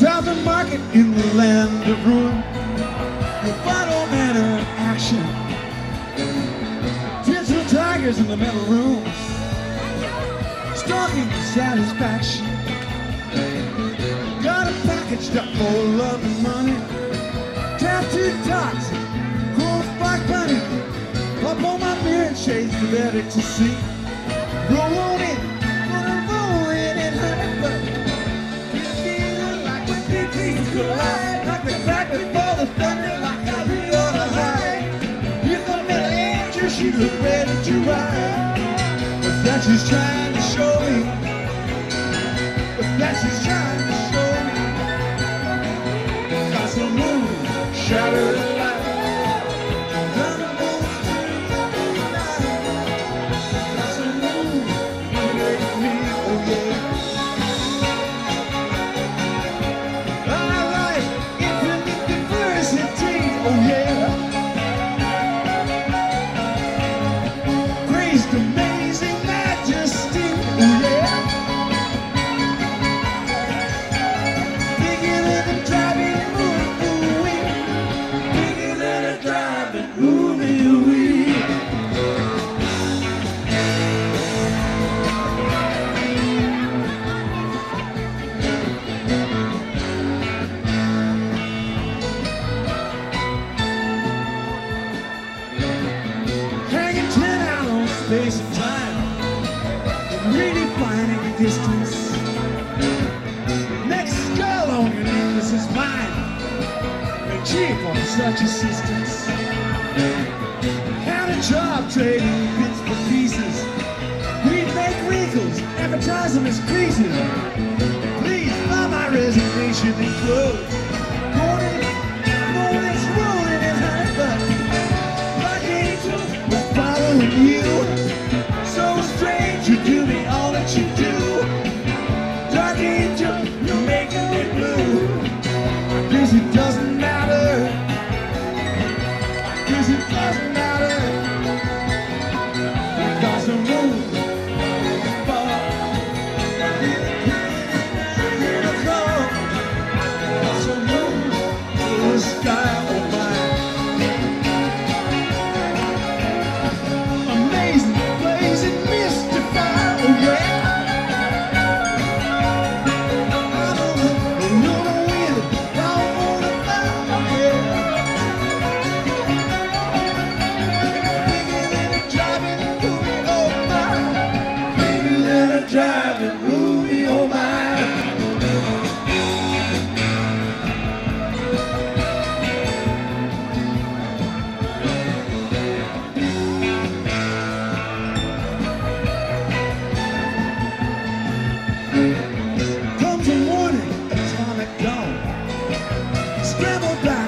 Southern market in the land of ruin. The final manner of action. Digital tigers in the metal room. Stalking satisfaction. Got a package up for love and money. Tattooed dots. Cool black bunny. Up on my mirror and shades to ecstasy. Roll on in. Like the crack before the thunder, like the middle ready to ride. But that she's trying to show me. But that she's trying. space and time, redefining distance. Next girl on your name, this is mine. And cheap on such assistance. Had a job trading bits for pieces. We'd make wrinkles, advertise them as creases. Please buy my resignation and clothes. Hoje devil back.